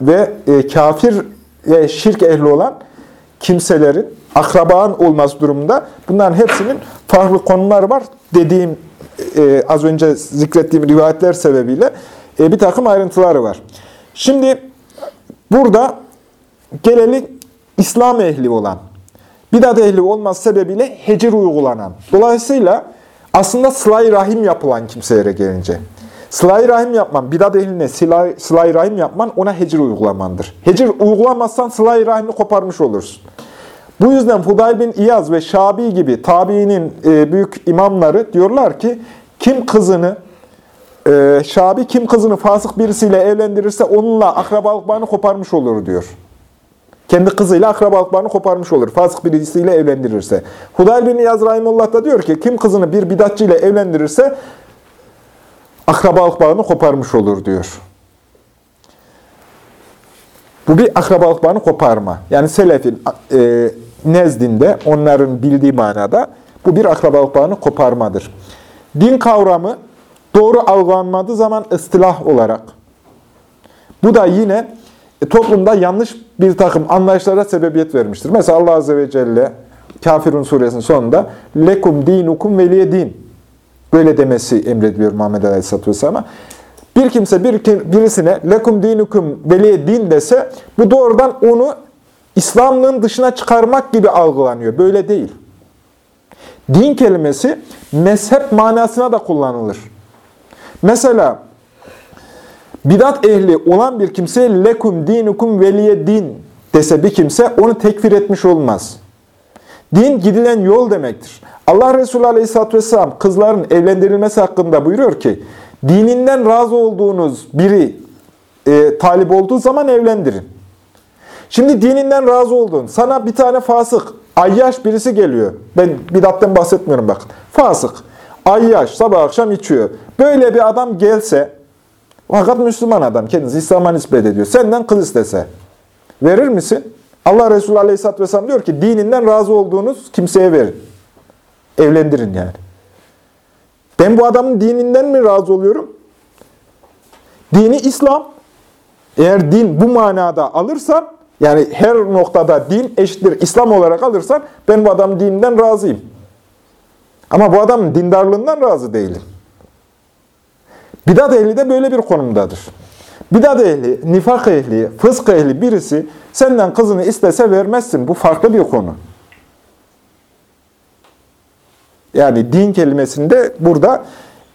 ve e, kafir ve şirk ehli olan kimselerin akraban olması durumunda bunların hepsinin farklı konuları var. Dediğim e, az önce zikrettiğim rivayetler sebebiyle e, bir takım ayrıntıları var. Şimdi burada gelelim İslam ehli olan, bidat ehli olması sebebiyle hecir uygulanan. Dolayısıyla aslında sıla rahim yapılan kimselere gelince. sıla rahim yapman, bidat ehline sıla rahim yapman ona hecir uygulamandır. Hecir uygulamazsan sıla rahimi koparmış olursun. Bu yüzden Fudayl bin İyaz ve Şabi gibi tabiinin e, büyük imamları diyorlar ki kim kızını e, Şabi kim kızını fasık birisiyle evlendirirse onunla akrabalık bağını koparmış olur diyor. Kendi kızıyla akrabalık bağını koparmış olur. Fasık birisiyle evlendirirse. Hudayl bin İyaz Rahimullah da diyor ki kim kızını bir bidatçı ile evlendirirse akrabalık bağını koparmış olur diyor. Bu bir akrabalık bağını koparma. Yani selefin e, nezdinde, onların bildiği manada bu bir akrabalık bağını koparmadır. Din kavramı doğru algılanmadığı zaman ıstılah olarak. Bu da yine e, toplumda yanlış bir takım anlayışlara sebebiyet vermiştir. Mesela Allah Azze ve Celle Kafirun suresinin sonunda lekum dinukum veliye din böyle demesi emrediliyor Muhammed Aleyhisselatü Vesselam'a. Bir kimse bir, birisine lekum dinukum veliye din dese bu doğrudan onu İslamlığın dışına çıkarmak gibi algılanıyor. Böyle değil. Din kelimesi mezhep manasına da kullanılır. Mesela bidat ehli olan bir kimse lekum dinukum veliye din dese bir kimse onu tekfir etmiş olmaz. Din gidilen yol demektir. Allah Resulü Aleyhisselatü Vesselam kızların evlendirilmesi hakkında buyuruyor ki dininden razı olduğunuz biri e, talip olduğu zaman evlendirin. Şimdi dininden razı oldun. Sana bir tane fasık, ayyaş birisi geliyor. Ben bidattan bahsetmiyorum bakın. Fasık, ayyaş, sabah akşam içiyor. Böyle bir adam gelse, fakat Müslüman adam kendisi İslam'a nispet ediyor. Senden kız istese, verir misin? Allah Resulü Aleyhisselatü Vesselam diyor ki, dininden razı olduğunuz kimseye verin. Evlendirin yani. Ben bu adamın dininden mi razı oluyorum? Dini İslam. Eğer din bu manada alırsan, yani her noktada din eşittir İslam olarak alırsan, ben bu adamın dininden razıyım. Ama bu adamın dindarlığından razı değilim. Bidat ehli de böyle bir konumdadır. Bidat ehli, nifak ehli, fısk ehli birisi senden kızını istese vermezsin. Bu farklı bir konu. Yani din kelimesinde burada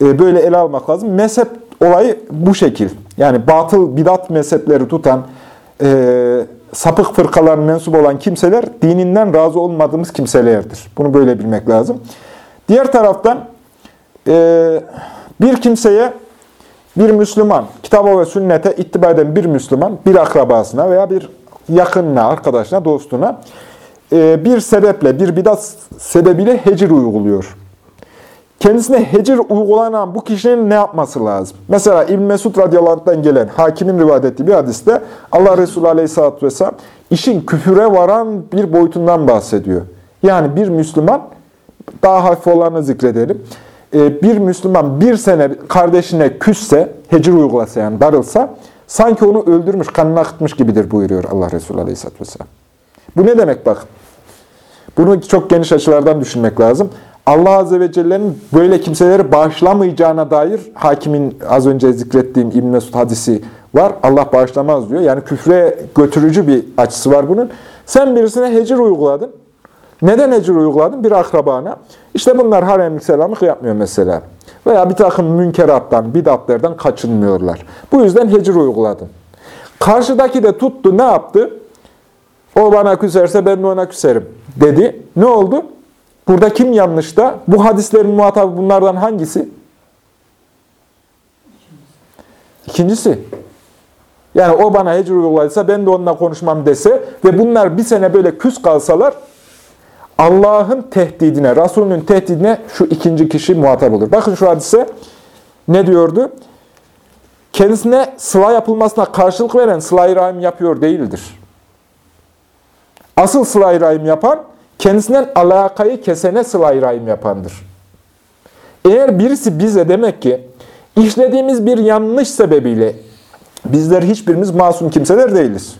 e, böyle ele almak lazım. Mezhep olayı bu şekil. Yani batıl bidat mezhepleri tutan, e, sapık fırkaların mensup olan kimseler dininden razı olmadığımız kimselerdir. Bunu böyle bilmek lazım. Diğer taraftan e, bir kimseye bir Müslüman, kitaba ve sünnete ittiba eden bir Müslüman, bir akrabasına veya bir yakınına, arkadaşına, dostuna bir sebeple, bir bidat sebebiyle hecir uyguluyor. Kendisine hecir uygulanan bu kişinin ne yapması lazım? Mesela İbn Mesud radıyallahu gelen hakimin rivayet ettiği bir hadiste Allah Resulü aleyhissalatü vesselam işin küfüre varan bir boyutundan bahsediyor. Yani bir Müslüman, daha hafif olanı zikredelim. E, bir Müslüman bir sene kardeşine küsse, hecir uygulasa yani darılsa, sanki onu öldürmüş, kanını akıtmış gibidir buyuruyor Allah Resulü Aleyhisselatü Vesselam. Bu ne demek bak? Bunu çok geniş açılardan düşünmek lazım. Allah Azze ve Celle'nin böyle kimseleri bağışlamayacağına dair hakimin az önce zikrettiğim İbn Mesud hadisi var. Allah bağışlamaz diyor. Yani küfre götürücü bir açısı var bunun. Sen birisine hecir uyguladın. Neden hecir uyguladın? Bir akrabana. İşte bunlar haremlik selamlık yapmıyor mesela. Veya bir takım münkerattan, bidatlerden kaçınmıyorlar. Bu yüzden hecir uyguladın. Karşıdaki de tuttu, ne yaptı? O bana küserse ben de ona küserim dedi. Ne oldu? Burada kim yanlışta? Bu hadislerin muhatabı bunlardan hangisi? İkincisi. Yani o bana hecir uygulaysa ben de onunla konuşmam dese ve bunlar bir sene böyle küs kalsalar Allah'ın tehdidine, Resulünün tehdidine şu ikinci kişi muhatap olur. Bakın şu hadise ne diyordu? Kendisine sıla yapılmasına karşılık veren sıla-i rahim yapıyor değildir. Asıl sıla-i yapan, kendisinden alakayı kesene sıla-i yapandır. Eğer birisi bize demek ki işlediğimiz bir yanlış sebebiyle bizler hiçbirimiz masum kimseler değiliz.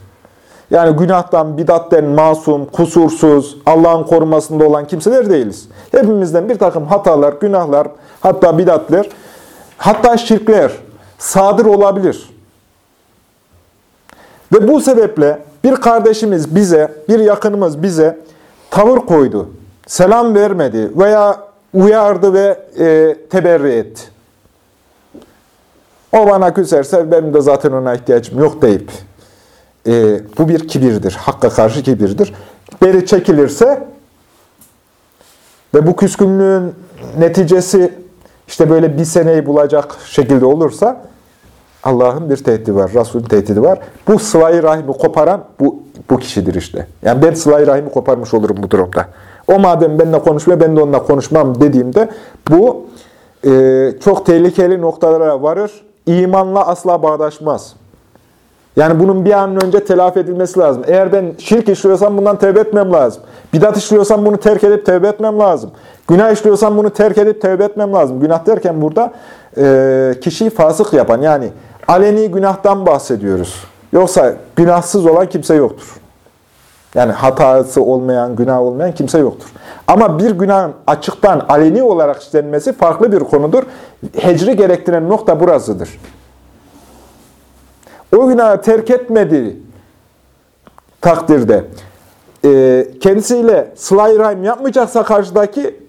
Yani günahtan, bidatten masum, kusursuz, Allah'ın korumasında olan kimseler değiliz. Hepimizden bir takım hatalar, günahlar, hatta bidatler, hatta şirkler sadır olabilir. Ve bu sebeple bir kardeşimiz bize, bir yakınımız bize tavır koydu, selam vermedi veya uyardı ve e, teberri etti. O bana küserse benim de zaten ona ihtiyacım yok deyip e, bu bir kibirdir. Hakka karşı kibirdir. Beri çekilirse ve bu küskünlüğün neticesi işte böyle bir seneyi bulacak şekilde olursa Allah'ın bir tehdidi var, Resul'ün tehdidi var. Bu sıla rahimi koparan bu, bu kişidir işte. Yani ben sıla rahimi koparmış olurum bu durumda. O madem benimle konuşmuyor, ben de onunla konuşmam dediğimde bu e, çok tehlikeli noktalara varır. İmanla asla bağdaşmaz. Yani bunun bir an önce telafi edilmesi lazım. Eğer ben şirk işliyorsam bundan tevbe etmem lazım. Bidat işliyorsam bunu terk edip tevbe etmem lazım. Günah işliyorsam bunu terk edip tevbe etmem lazım. Günah derken burada e, kişiyi fasık yapan yani aleni günahtan bahsediyoruz. Yoksa günahsız olan kimse yoktur. Yani hatası olmayan, günah olmayan kimse yoktur. Ama bir günahın açıktan aleni olarak işlenmesi farklı bir konudur. Hecri gerektiren nokta burasıdır o günahı terk etmediği takdirde e, kendisiyle sıla rahim yapmayacaksa karşıdaki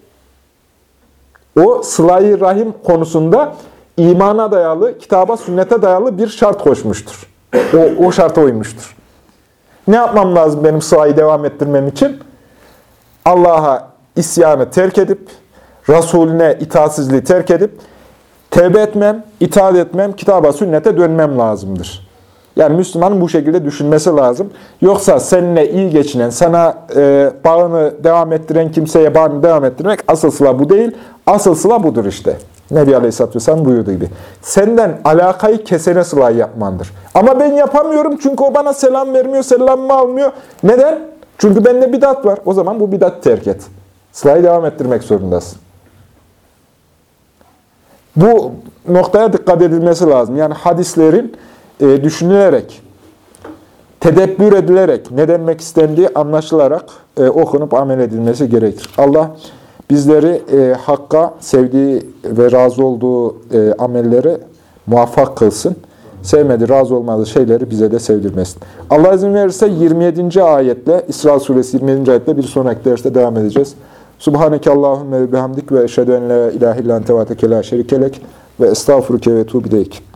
o sıla rahim konusunda imana dayalı, kitaba, sünnete dayalı bir şart koşmuştur. O, o şarta uymuştur. Ne yapmam lazım benim sılayı devam ettirmem için? Allah'a isyanı terk edip, Resulüne itaatsizliği terk edip, tevbe etmem, itaat etmem, kitaba, sünnete dönmem lazımdır. Yani Müslümanın bu şekilde düşünmesi lazım. Yoksa seninle iyi geçinen, sana e, bağını devam ettiren kimseye bağını devam ettirmek asıl sıla bu değil. Asıl sıla budur işte. Nebi Aleyhisselatü Vesselam buyurduğu gibi. Senden alakayı kesene sılayı yapmandır. Ama ben yapamıyorum çünkü o bana selam vermiyor, selamımı almıyor. Neden? Çünkü bende bidat var. O zaman bu bidat terk et. Sılayı devam ettirmek zorundasın. Bu noktaya dikkat edilmesi lazım. Yani hadislerin e, düşünülerek, tedebbür edilerek, ne demek istendiği anlaşılarak e, okunup amel edilmesi gerekir. Allah bizleri e, Hakk'a sevdiği ve razı olduğu e, amelleri muvaffak kılsın. Sevmedi, razı olmadığı şeyleri bize de sevdirmesin. Allah izin verirse 27. ayetle, İsra suresi 27. ayetle bir sonraki derste devam edeceğiz. Subhaneke Allahümme ve bihamdik ve eşhedü en la ilahe illan tevateke la şerikelek ve estağfuruke ve tuğbideyk.